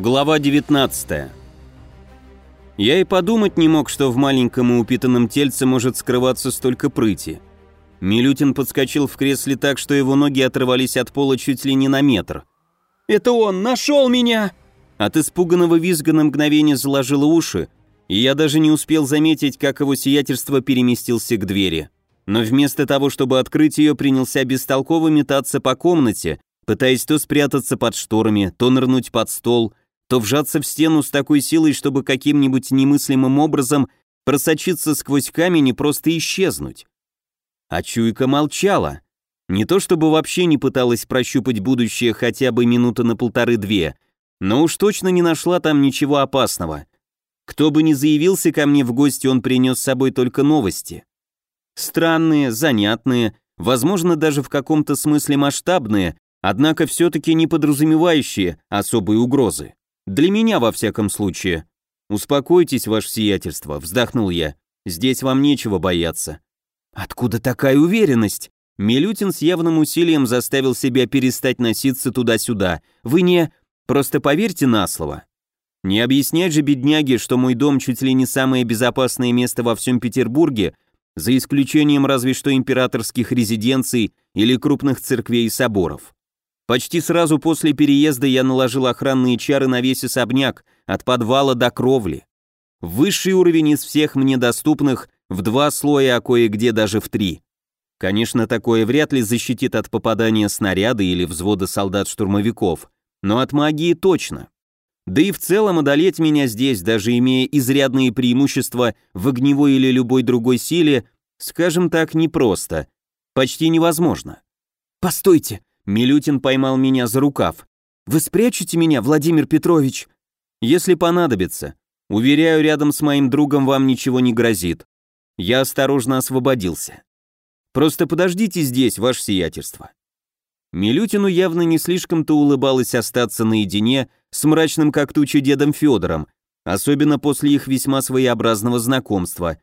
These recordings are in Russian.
Глава 19 Я и подумать не мог, что в маленьком и упитанном тельце может скрываться столько прыти. Милютин подскочил в кресле так, что его ноги отрывались от пола чуть ли не на метр. «Это он! Нашел меня!» От испуганного визга на мгновение заложило уши, и я даже не успел заметить, как его сиятельство переместился к двери. Но вместо того, чтобы открыть ее, принялся бестолково метаться по комнате, пытаясь то спрятаться под шторами, то нырнуть под стол, то вжаться в стену с такой силой, чтобы каким-нибудь немыслимым образом просочиться сквозь камень и просто исчезнуть. А чуйка молчала. Не то чтобы вообще не пыталась прощупать будущее хотя бы минуты на полторы-две, но уж точно не нашла там ничего опасного. Кто бы ни заявился ко мне в гости, он принес с собой только новости. Странные, занятные, возможно, даже в каком-то смысле масштабные, однако все-таки не подразумевающие особые угрозы. Для меня, во всяком случае. Успокойтесь, ваше сиятельство, вздохнул я. Здесь вам нечего бояться. Откуда такая уверенность? Милютин с явным усилием заставил себя перестать носиться туда-сюда. Вы не... Просто поверьте на слово. Не объяснять же бедняге, что мой дом чуть ли не самое безопасное место во всем Петербурге, за исключением разве что императорских резиденций или крупных церквей и соборов. Почти сразу после переезда я наложил охранные чары на весь особняк, от подвала до кровли. Высший уровень из всех мне доступных в два слоя, а кое-где даже в три. Конечно, такое вряд ли защитит от попадания снаряда или взвода солдат-штурмовиков, но от магии точно. Да и в целом одолеть меня здесь, даже имея изрядные преимущества в огневой или любой другой силе, скажем так, непросто. Почти невозможно. «Постойте!» Милютин поймал меня за рукав. «Вы спрячете меня, Владимир Петрович?» «Если понадобится. Уверяю, рядом с моим другом вам ничего не грозит». Я осторожно освободился. «Просто подождите здесь, ваше сиятельство». Милютину явно не слишком-то улыбалось остаться наедине с мрачным как туча дедом Федором, особенно после их весьма своеобразного знакомства.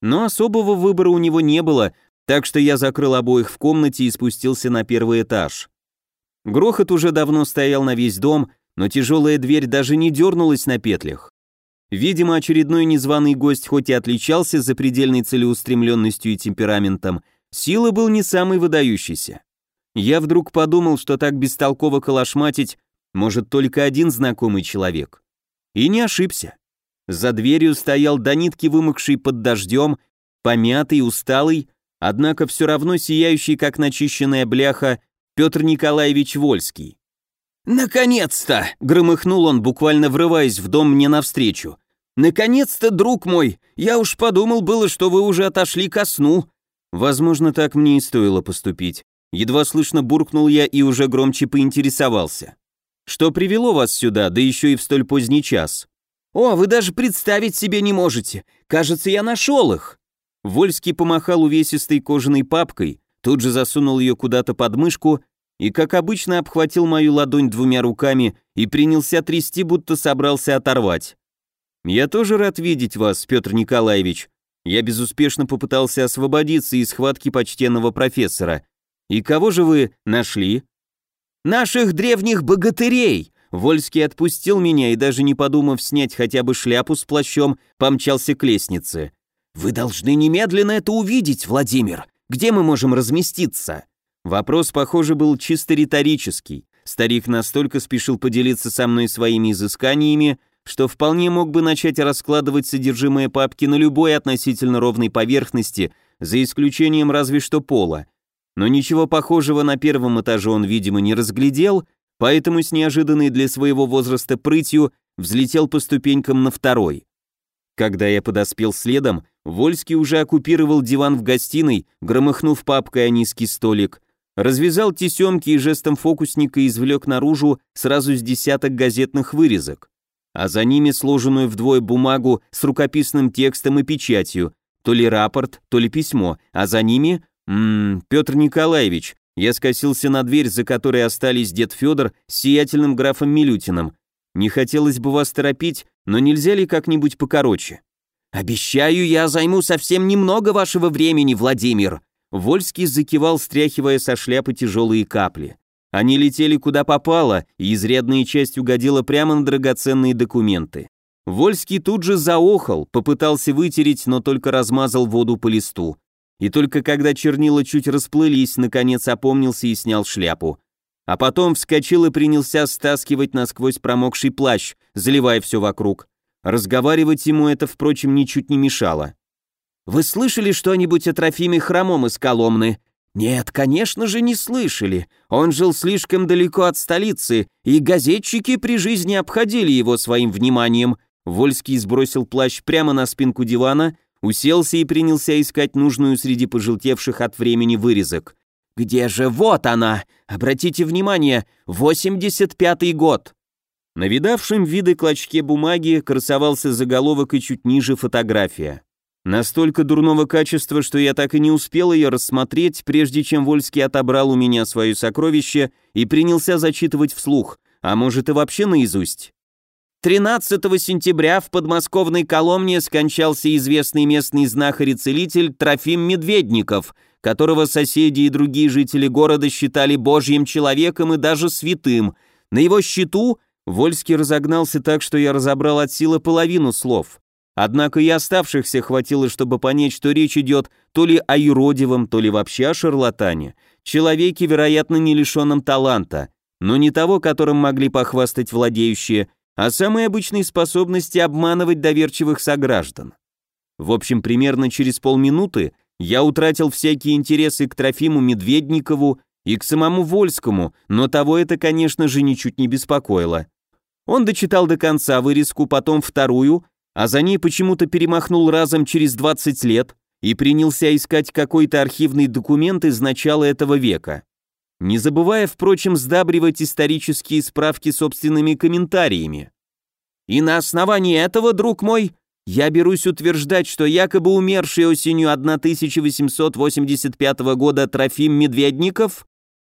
Но особого выбора у него не было, так что я закрыл обоих в комнате и спустился на первый этаж. Грохот уже давно стоял на весь дом, но тяжелая дверь даже не дернулась на петлях. Видимо, очередной незваный гость хоть и отличался запредельной целеустремленностью и темпераментом, сила был не самый выдающийся. Я вдруг подумал, что так бестолково калашматить может только один знакомый человек. И не ошибся. За дверью стоял до нитки вымокший под дождем, помятый, усталый, однако все равно сияющий, как начищенная бляха, Петр Николаевич Вольский. «Наконец-то!» — громыхнул он, буквально врываясь в дом мне навстречу. «Наконец-то, друг мой! Я уж подумал было, что вы уже отошли ко сну!» Возможно, так мне и стоило поступить. Едва слышно буркнул я и уже громче поинтересовался. «Что привело вас сюда, да еще и в столь поздний час?» «О, вы даже представить себе не можете! Кажется, я нашел их!» Вольский помахал увесистой кожаной папкой, тут же засунул ее куда-то под мышку и, как обычно, обхватил мою ладонь двумя руками и принялся трясти, будто собрался оторвать. «Я тоже рад видеть вас, Петр Николаевич». Я безуспешно попытался освободиться из схватки почтенного профессора. «И кого же вы нашли?» «Наших древних богатырей!» Вольский отпустил меня и, даже не подумав снять хотя бы шляпу с плащом, помчался к лестнице. «Вы должны немедленно это увидеть, Владимир. Где мы можем разместиться?» Вопрос, похоже, был чисто риторический. Старик настолько спешил поделиться со мной своими изысканиями, что вполне мог бы начать раскладывать содержимое папки на любой относительно ровной поверхности, за исключением разве что пола. Но ничего похожего на первом этаже он, видимо, не разглядел, поэтому с неожиданной для своего возраста прытью взлетел по ступенькам на второй. Когда я подоспел следом, Вольский уже оккупировал диван в гостиной, громыхнув папкой о низкий столик, развязал тесемки и жестом фокусника извлек наружу сразу с десяток газетных вырезок, а за ними сложенную вдвое бумагу с рукописным текстом и печатью, то ли рапорт, то ли письмо, а за ними... Ммм, Петр Николаевич, я скосился на дверь, за которой остались дед Федор с сиятельным графом Милютиным. Не хотелось бы вас торопить, но нельзя ли как-нибудь покороче? «Обещаю, я займу совсем немного вашего времени, Владимир!» Вольский закивал, стряхивая со шляпы тяжелые капли. Они летели куда попало, и изрядная часть угодила прямо на драгоценные документы. Вольский тут же заохал, попытался вытереть, но только размазал воду по листу. И только когда чернила чуть расплылись, наконец опомнился и снял шляпу. А потом вскочил и принялся стаскивать насквозь промокший плащ, заливая все вокруг. Разговаривать ему это, впрочем, ничуть не мешало. «Вы слышали что-нибудь о Трофиме Хромом из Коломны?» «Нет, конечно же, не слышали. Он жил слишком далеко от столицы, и газетчики при жизни обходили его своим вниманием». Вольский сбросил плащ прямо на спинку дивана, уселся и принялся искать нужную среди пожелтевших от времени вырезок. «Где же? Вот она! Обратите внимание, 85-й год!» На видавшем виды клочке бумаги красовался заголовок и чуть ниже фотография. Настолько дурного качества, что я так и не успел ее рассмотреть, прежде чем Вольский отобрал у меня свое сокровище и принялся зачитывать вслух, а может и вообще наизусть. 13 сентября в подмосковной Коломне скончался известный местный знахарь и целитель Трофим Медведников, которого соседи и другие жители города считали божьим человеком и даже святым. На его счету Вольский разогнался так, что я разобрал от силы половину слов. Однако и оставшихся хватило, чтобы понять, что речь идет то ли о юродивом, то ли вообще о шарлатане, человеке, вероятно, не лишенном таланта, но не того, которым могли похвастать владеющие, а самой обычной способности обманывать доверчивых сограждан. В общем, примерно через полминуты я утратил всякие интересы к Трофиму Медведникову и к самому Вольскому, но того это, конечно же, ничуть не беспокоило. Он дочитал до конца вырезку, потом вторую, а за ней почему-то перемахнул разом через 20 лет и принялся искать какой-то архивный документ из начала этого века. Не забывая, впрочем, сдабривать исторические справки собственными комментариями. И на основании этого, друг мой, я берусь утверждать, что якобы умерший осенью 1885 года Трофим Медведников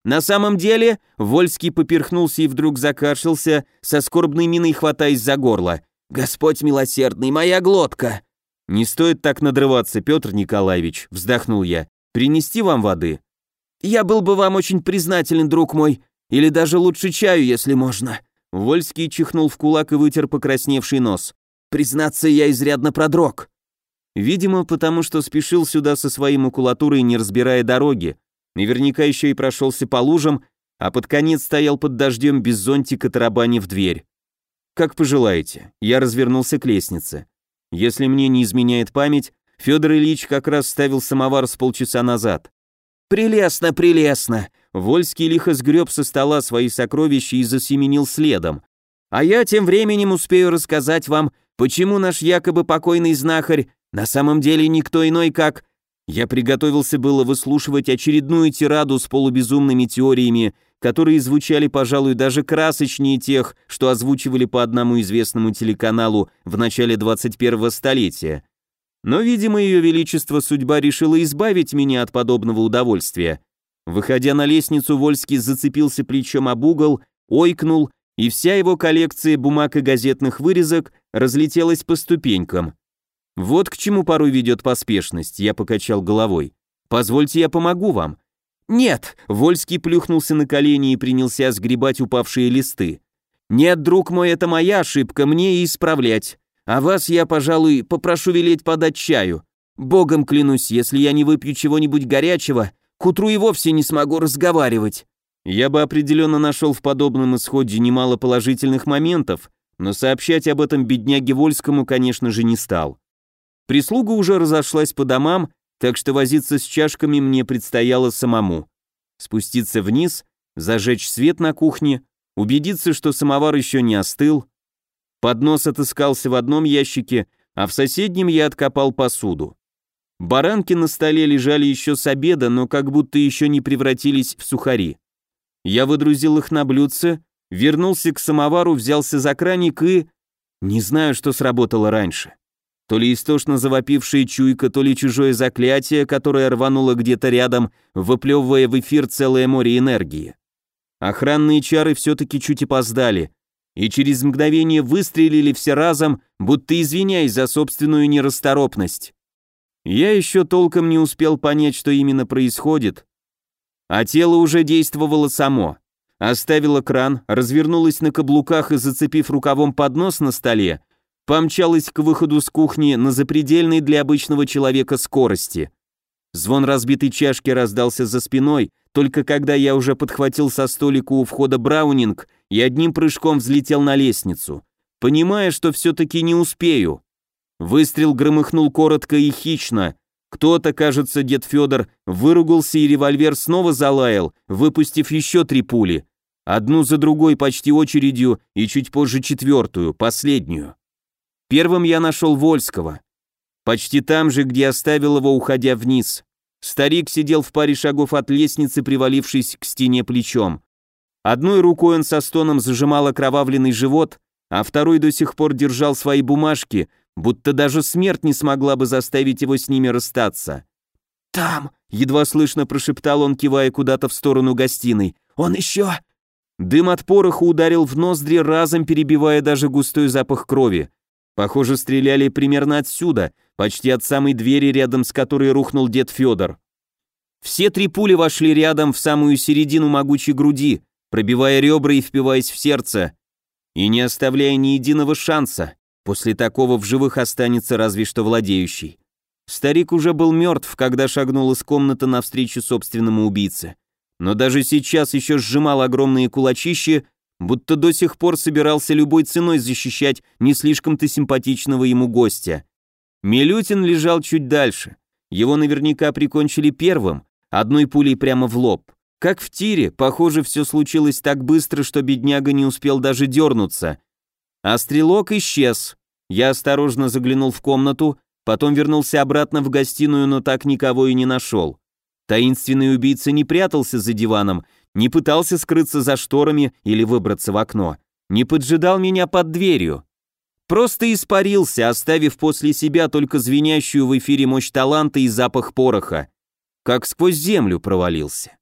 на самом деле Вольский поперхнулся и вдруг закашлялся, со скорбной миной хватаясь за горло. «Господь милосердный, моя глотка!» «Не стоит так надрываться, Петр Николаевич», — вздохнул я. «Принести вам воды?» «Я был бы вам очень признателен, друг мой, или даже лучше чаю, если можно». Вольский чихнул в кулак и вытер покрасневший нос. Признаться, я изрядно продрог. Видимо, потому что спешил сюда со своей макулатурой, не разбирая дороги. Наверняка еще и прошелся по лужам, а под конец стоял под дождем без зонтика в дверь. Как пожелаете. Я развернулся к лестнице. Если мне не изменяет память, Федор Ильич как раз ставил самовар с полчаса назад. «Прелестно, прелестно!» Вольский лихо сгреб со стола свои сокровища и засеменил следом. «А я тем временем успею рассказать вам, Почему наш якобы покойный знахарь на самом деле никто иной как... Я приготовился было выслушивать очередную тираду с полубезумными теориями, которые звучали, пожалуй, даже красочнее тех, что озвучивали по одному известному телеканалу в начале 21-го столетия. Но, видимо, ее величество судьба решила избавить меня от подобного удовольствия. Выходя на лестницу, Вольский зацепился плечом об угол, ойкнул и вся его коллекция бумаг и газетных вырезок разлетелась по ступенькам. Вот к чему порой ведет поспешность, я покачал головой. Позвольте, я помогу вам. Нет, Вольский плюхнулся на колени и принялся сгребать упавшие листы. Нет, друг мой, это моя ошибка, мне и исправлять. А вас я, пожалуй, попрошу велеть подать чаю. Богом клянусь, если я не выпью чего-нибудь горячего, к утру и вовсе не смогу разговаривать. Я бы определенно нашел в подобном исходе немало положительных моментов, но сообщать об этом бедняге Вольскому, конечно же, не стал. Прислуга уже разошлась по домам, так что возиться с чашками мне предстояло самому. Спуститься вниз, зажечь свет на кухне, убедиться, что самовар еще не остыл. Поднос отыскался в одном ящике, а в соседнем я откопал посуду. Баранки на столе лежали еще с обеда, но как будто еще не превратились в сухари. Я выдрузил их на блюдце, вернулся к самовару, взялся за краник и... Не знаю, что сработало раньше. То ли истошно завопившая чуйка, то ли чужое заклятие, которое рвануло где-то рядом, выплевывая в эфир целое море энергии. Охранные чары все-таки чуть опоздали, и через мгновение выстрелили все разом, будто извиняясь за собственную нерасторопность. Я еще толком не успел понять, что именно происходит, а тело уже действовало само. оставила кран, развернулась на каблуках и, зацепив рукавом поднос на столе, помчалась к выходу с кухни на запредельной для обычного человека скорости. Звон разбитой чашки раздался за спиной, только когда я уже подхватил со столика у входа браунинг и одним прыжком взлетел на лестницу, понимая, что все-таки не успею. Выстрел громыхнул коротко и хищно. Кто-то, кажется, дед Федор, выругался и револьвер снова залаял, выпустив еще три пули. Одну за другой почти очередью и чуть позже четвертую, последнюю. Первым я нашел Вольского. Почти там же, где оставил его, уходя вниз. Старик сидел в паре шагов от лестницы, привалившись к стене плечом. Одной рукой он со стоном зажимал окровавленный живот, а второй до сих пор держал свои бумажки, будто даже смерть не смогла бы заставить его с ними расстаться. «Там!» — едва слышно прошептал он, кивая куда-то в сторону гостиной. «Он еще...» Дым от пороха ударил в ноздри, разом перебивая даже густой запах крови. Похоже, стреляли примерно отсюда, почти от самой двери, рядом с которой рухнул дед Федор. Все три пули вошли рядом в самую середину могучей груди, пробивая ребра и впиваясь в сердце, и не оставляя ни единого шанса. После такого в живых останется разве что владеющий. Старик уже был мертв, когда шагнул из комнаты навстречу собственному убийце. Но даже сейчас еще сжимал огромные кулачища будто до сих пор собирался любой ценой защищать не слишком-то симпатичного ему гостя. Милютин лежал чуть дальше. Его наверняка прикончили первым, одной пулей прямо в лоб. Как в тире, похоже, все случилось так быстро, что бедняга не успел даже дернуться. А стрелок исчез. Я осторожно заглянул в комнату, потом вернулся обратно в гостиную, но так никого и не нашел. Таинственный убийца не прятался за диваном, не пытался скрыться за шторами или выбраться в окно, не поджидал меня под дверью. Просто испарился, оставив после себя только звенящую в эфире мощь таланта и запах пороха. Как сквозь землю провалился.